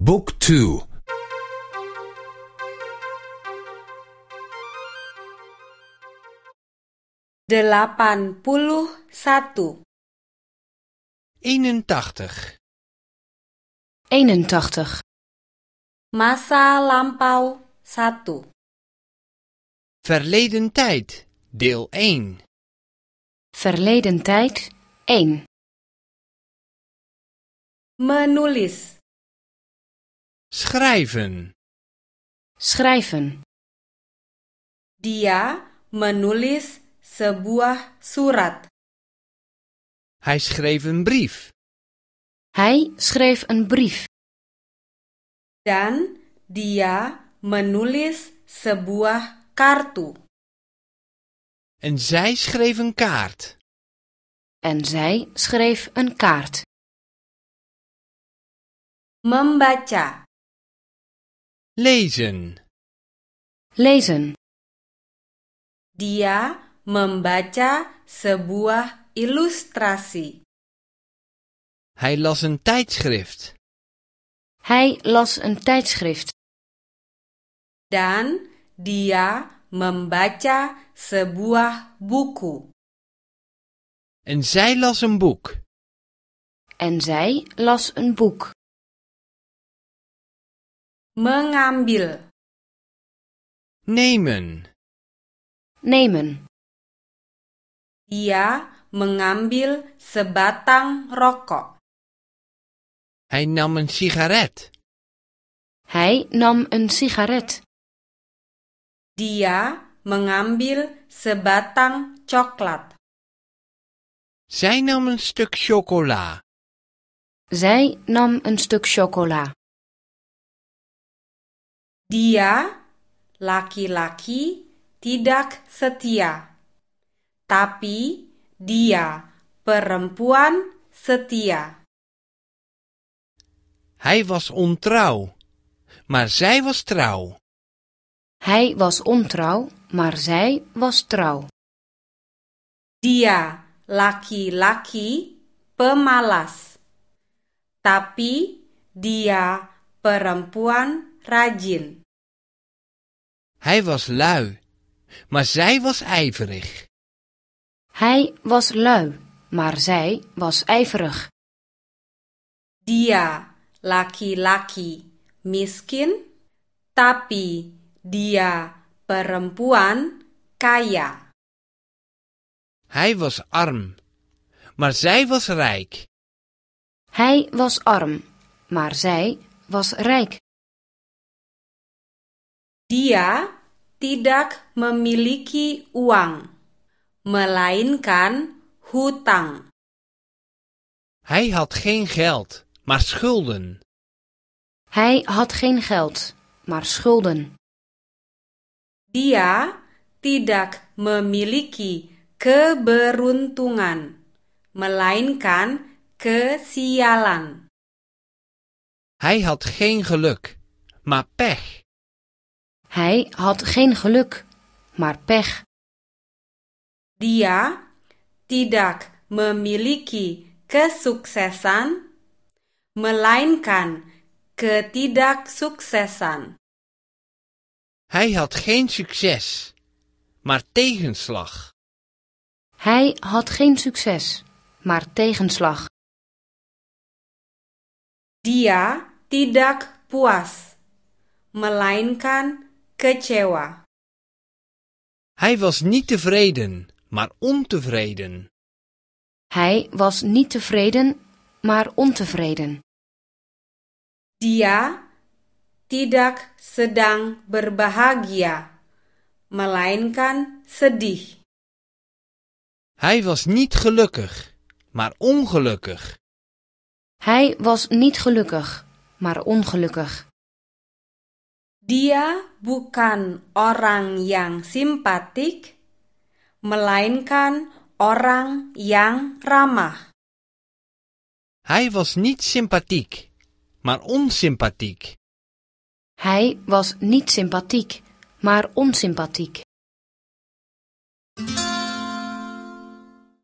Book 2 Delapan puluh satu. 81. 81. Masa lampau satu. Verleden tijd, deel 1. Verleden tijd 1. Menulis. Schrijven. Schrijven. Dia menulis sebuah surat. Hij schreef een brief. Hij schreef een brief. Dan dia menulis sebuah kartu. En zij schreef een kaart. En zij schreef een kaart. Membaca. Lezen. Lezen. Dia membaca sebuah ilustrasi. Hij las een tijdschrift. Hij las een tijdschrift. Dan dia membaca sebuah buku. En zij las een boek. En zij las een boek. Mengambil. Nemen. Nemen. Dia mengambil sebatang rokok. Hij nam een sigaret. Hij nam een sigaret. Dia mengambil sebatang coklat. Zij nam een stuk chocola. Zij nam een stuk chocola. Dia, laki-laki, tidak setia. Tapi dia, perempuan, setia. Hij was ontrouw. Maar zij was trouw. Hij was ontrouw, maar zij was trouw. Dia, laki-laki, pemalas. Tapi dia, perempuan, rajin. Hij was lui. Maar zij was ijverig. Hij was lui, maar zij was ijverig. Dia, laki-laki, miskin. Tapi dia, perempuan, kaya. Hij was arm. Maar zij was rijk. Hij was arm, maar zij was rijk. Dia tidak memiliki uang, melainkan hutang. Hij had geen geld, maar schulden. Hij had geen geld, maar schulden. Dia tidak memiliki keberuntungan, melainkan kesialan. Hij had geen geluk, maar pech. Hij had geen geluk, maar pech. Dia tidak memiliki kesuksesan, melainkan ketidaksuksesan. Hij had geen succes, maar tegenslag. Hij had geen succes, maar tegenslag. Dia tidak puas, melainkan kecewa. Hij was niet tevreden, maar ontevreden. Hij was niet tevreden, maar ontevreden. Dia tidak sedang berbahagia, melainkan sedih. Hij was niet gelukkig, maar ongelukkig. Hij was niet gelukkig, maar ongelukkig. Dia bukan orang yang simpatik, melainkan orang yang ramah. Hij was niet sympathiek, maar onsympathiek. Hij was niet sympathiek, maar onsympathiek.